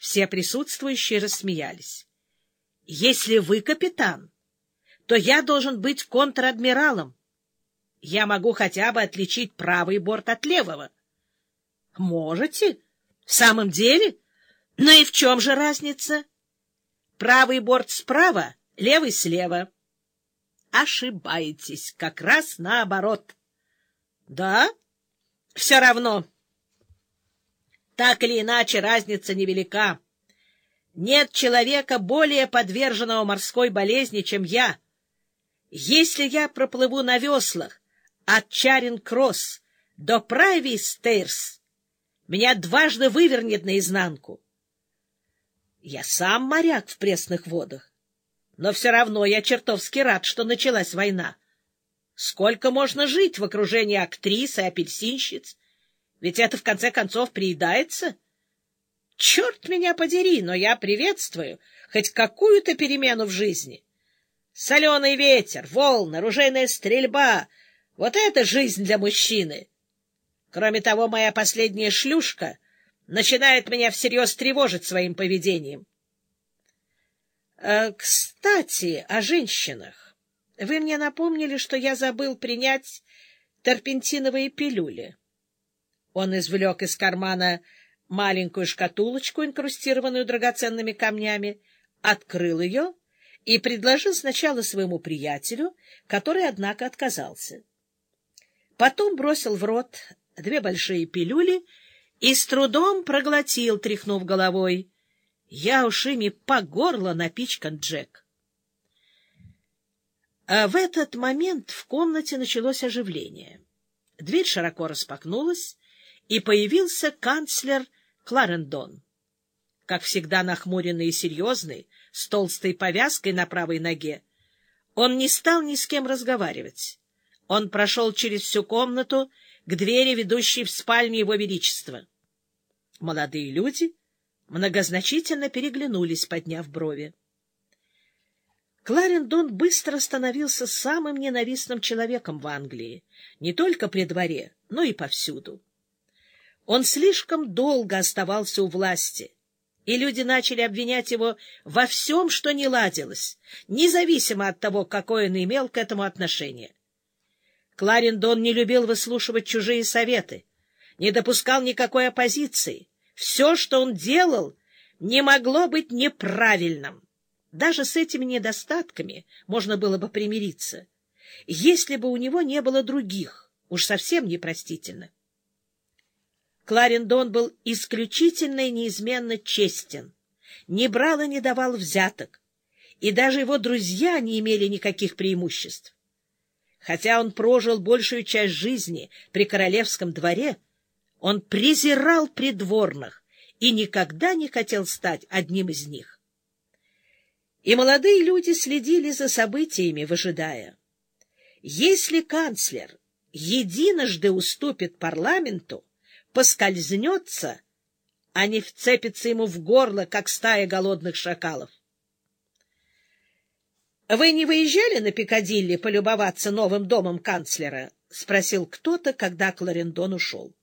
Все присутствующие рассмеялись. — Если вы капитан, то я должен быть контр-адмиралом. Я могу хотя бы отличить правый борт от левого. — Можете? В самом деле? Ну и в чем же разница? Правый борт справа, левый слева. Ошибаетесь, как раз наоборот. Да? Все равно. Так или иначе, разница невелика. Нет человека более подверженного морской болезни, чем я. Если я проплыву на веслах от Чаринг-Кросс до Прайви-Стейрс, меня дважды вывернет наизнанку. Я сам моряк в пресных водах, но все равно я чертовски рад, что началась война. Сколько можно жить в окружении актрис и апельсинщиц? Ведь это, в конце концов, приедается. Черт меня подери, но я приветствую хоть какую-то перемену в жизни. Соленый ветер, волны, оружейная стрельба — вот это жизнь для мужчины. Кроме того, моя последняя шлюшка начинает меня всерьез тревожить своим поведением. Э, кстати, о женщинах. Вы мне напомнили, что я забыл принять терпентиновые пилюли. Он извлек из кармана маленькую шкатулочку, инкрустированную драгоценными камнями, открыл ее и предложил сначала своему приятелю, который, однако, отказался. Потом бросил в рот две большие пилюли и с трудом проглотил, тряхнув головой. Я уж ими по горло напичкан, Джек. А в этот момент в комнате началось оживление. Дверь широко распахнулась, и появился канцлер Кларендон. Как всегда нахмуренный и серьезный, с толстой повязкой на правой ноге, он не стал ни с кем разговаривать. Он прошел через всю комнату к двери, ведущей в спальню его величества. Молодые люди многозначительно переглянулись, подняв брови. Кларендон быстро становился самым ненавистным человеком в Англии, не только при дворе, но и повсюду. Он слишком долго оставался у власти, и люди начали обвинять его во всем, что не ладилось, независимо от того, какое он имел к этому отношение. Кларендон не любил выслушивать чужие советы, не допускал никакой оппозиции. Все, что он делал, не могло быть неправильным. Даже с этими недостатками можно было бы примириться, если бы у него не было других, уж совсем непростительно. Кларендон был исключительно и неизменно честен, не брал и не давал взяток, и даже его друзья не имели никаких преимуществ. Хотя он прожил большую часть жизни при королевском дворе, он презирал придворных и никогда не хотел стать одним из них. И молодые люди следили за событиями, выжидая. Если канцлер единожды уступит парламенту, поскользнется, а не вцепится ему в горло, как стая голодных шакалов. — Вы не выезжали на Пикадилли полюбоваться новым домом канцлера? — спросил кто-то, когда Кларендон ушел.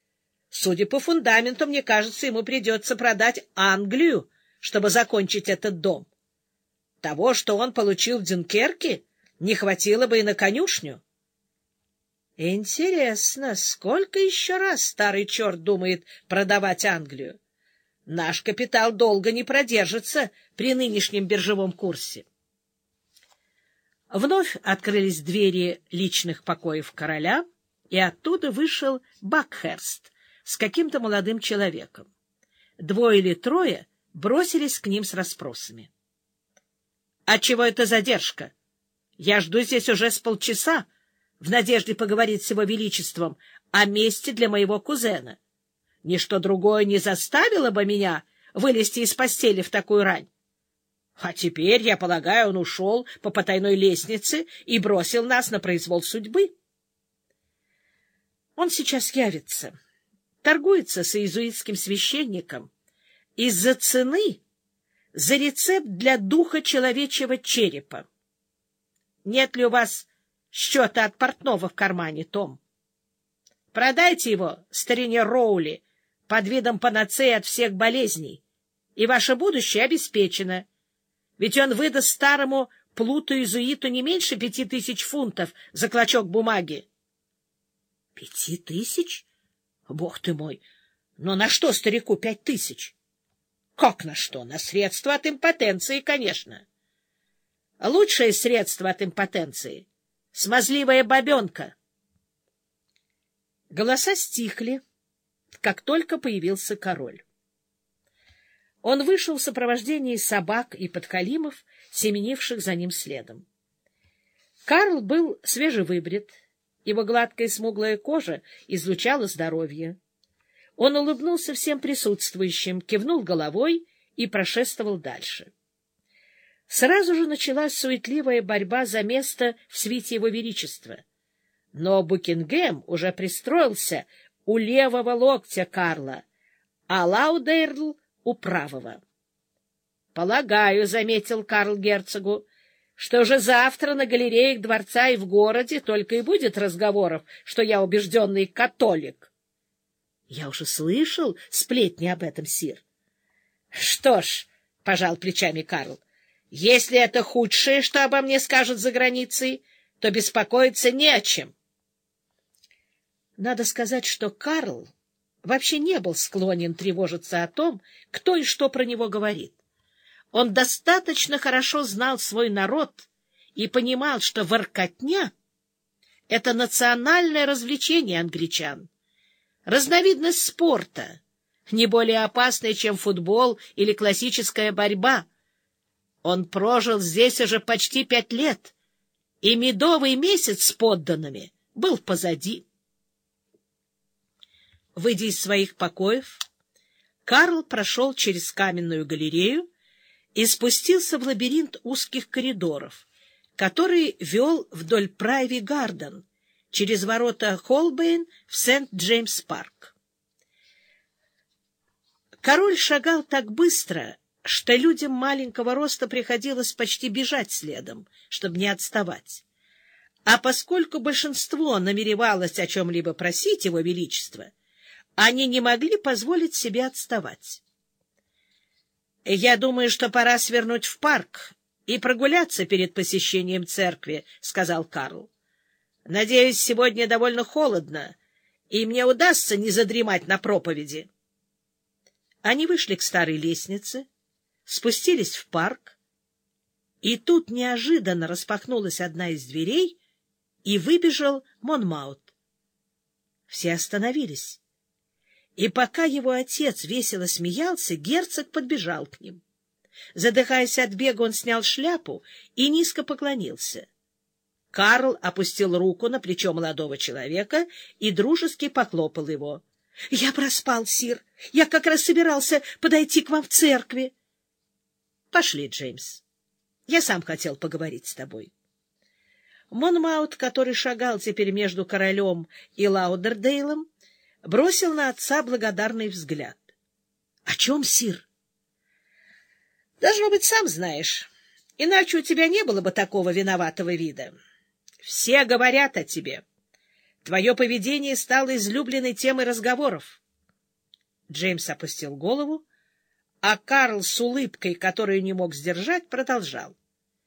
— Судя по фундаменту, мне кажется, ему придется продать Англию, чтобы закончить этот дом. Того, что он получил в Дюнкерке, не хватило бы и на конюшню. Интересно, сколько еще раз старый черт думает продавать Англию? Наш капитал долго не продержится при нынешнем биржевом курсе. Вновь открылись двери личных покоев короля, и оттуда вышел Бакхерст с каким-то молодым человеком. Двое или трое бросились к ним с расспросами. — А чего это задержка? Я жду здесь уже с полчаса, в надежде поговорить с его величеством о месте для моего кузена. Ничто другое не заставило бы меня вылезти из постели в такую рань. А теперь, я полагаю, он ушел по потайной лестнице и бросил нас на произвол судьбы. Он сейчас явится, торгуется с иезуитским священником из-за цены за рецепт для духа человечьего черепа. Нет ли у вас счета от портного в кармане, Том. Продайте его старине Роули под видом панацеи от всех болезней. и ваше будущее обеспечено. Ведь он выдаст старому плуту-изуиту не меньше пяти тысяч фунтов за клочок бумаги. — Пяти тысяч? Бог ты мой! Но на что старику пять тысяч? — Как на что? На средства от импотенции, конечно. Лучшее средство от импотенции — смазливая бабенка. Голоса стихли, как только появился король. Он вышел в сопровождении собак и подкалимов, семенивших за ним следом. Карл был свежевыбрит, его гладкая смуглая кожа излучала здоровье. Он улыбнулся всем присутствующим, кивнул головой и прошествовал дальше. Сразу же началась суетливая борьба за место в свите его величества. Но Букингем уже пристроился у левого локтя Карла, а Лаудерл у правого. — Полагаю, — заметил Карл герцогу, — что уже завтра на галереях дворца и в городе только и будет разговоров, что я убежденный католик. — Я уже слышал сплетни об этом, сир. — Что ж, — пожал плечами Карл, — если это худшее, что обо мне скажут за границей, то беспокоиться не о чем. Надо сказать, что Карл вообще не был склонен тревожиться о том, кто и что про него говорит. Он достаточно хорошо знал свой народ и понимал, что воркотня — это национальное развлечение англичан, разновидность спорта, не более опасная, чем футбол или классическая борьба. Он прожил здесь уже почти пять лет, и медовый месяц с подданными был позади. Выйдя из своих покоев, Карл прошел через каменную галерею и спустился в лабиринт узких коридоров, который вел вдоль Прайви-Гарден, через ворота Холбейн в Сент-Джеймс-Парк. Король шагал так быстро, что людям маленького роста приходилось почти бежать следом, чтобы не отставать. А поскольку большинство намеревалось о чем-либо просить его величество, они не могли позволить себе отставать. «Я думаю, что пора свернуть в парк и прогуляться перед посещением церкви», — сказал Карл. «Надеюсь, сегодня довольно холодно, и мне удастся не задремать на проповеди». Они вышли к старой лестнице, спустились в парк, и тут неожиданно распахнулась одна из дверей, и выбежал Монмаут. Все остановились. И пока его отец весело смеялся, герцог подбежал к ним. Задыхаясь от бега, он снял шляпу и низко поклонился. Карл опустил руку на плечо молодого человека и дружески похлопал его. — Я проспал, сир. Я как раз собирался подойти к вам в церкви. — Пошли, Джеймс. Я сам хотел поговорить с тобой. Монмаут, который шагал теперь между королем и Лаудердейлом, бросил на отца благодарный взгляд. — О чем, сир? — Должно быть, сам знаешь. Иначе у тебя не было бы такого виноватого вида. Все говорят о тебе. Твое поведение стало излюбленной темой разговоров. Джеймс опустил голову, а Карл с улыбкой, которую не мог сдержать, продолжал.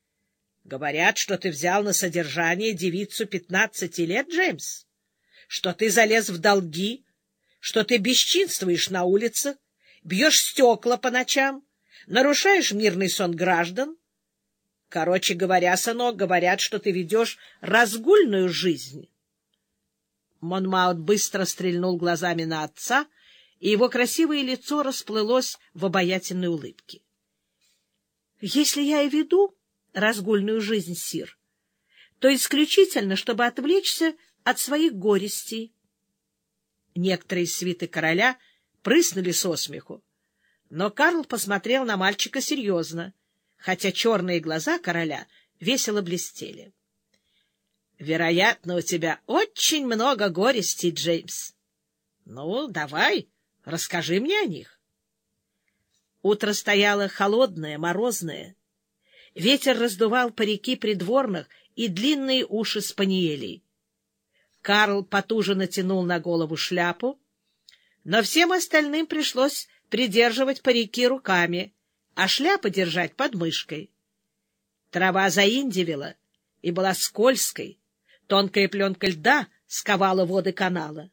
— Говорят, что ты взял на содержание девицу пятнадцати лет, Джеймс, что ты залез в долги, что ты бесчинствуешь на улицах, бьешь стекла по ночам, нарушаешь мирный сон граждан. Короче говоря, сынок, говорят, что ты ведешь разгульную жизнь. Монмаут быстро стрельнул глазами на отца, и его красивое лицо расплылось в обаятельной улыбке. — Если я и веду разгульную жизнь, сир, то исключительно, чтобы отвлечься от своих горестей, Некоторые свиты короля прыснули со смеху. Но Карл посмотрел на мальчика серьезно, хотя черные глаза короля весело блестели. — Вероятно, у тебя очень много горестей, Джеймс. — Ну, давай, расскажи мне о них. Утро стояло холодное, морозное. Ветер раздувал парики придворных и длинные уши спаниелей. Карл потуже натянул на голову шляпу, но всем остальным пришлось придерживать парики руками, а шляпы держать под мышкой. Трава заиндивела и была скользкой, тонкая пленка льда сковала воды канала.